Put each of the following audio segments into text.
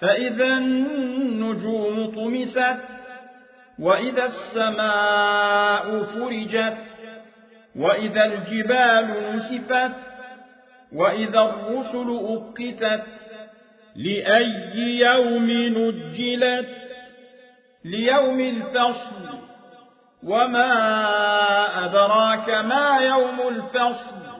فإذا النجوم طمست وإذا السماء فرجت وإذا الجبال نسفت وإذا الرسل أقتت لأي يوم نجلت؟ ليوم الفصل. وما أدراك ما يوم الفصل؟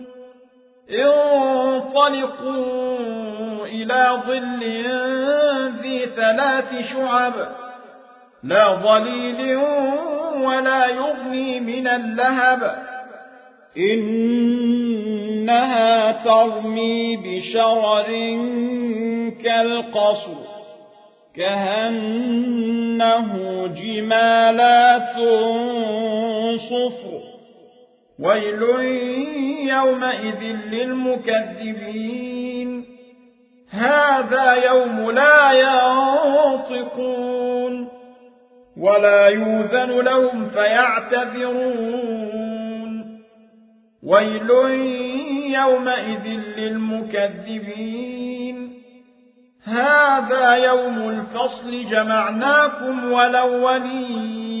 انطلقوا إلى ظل ذي ثلاث شعب لا ظليل ولا يغني من اللهب. إنها ترمي بشرر كالقصر كهنه جمالات صفر. ويل يومئذ للمكذبين. هذا يوم لا ينطقون. ولا يوذن لهم فيعتذرون. ويل يومئذ للمكذبين. هذا يوم الفصل جمعناكم ولولين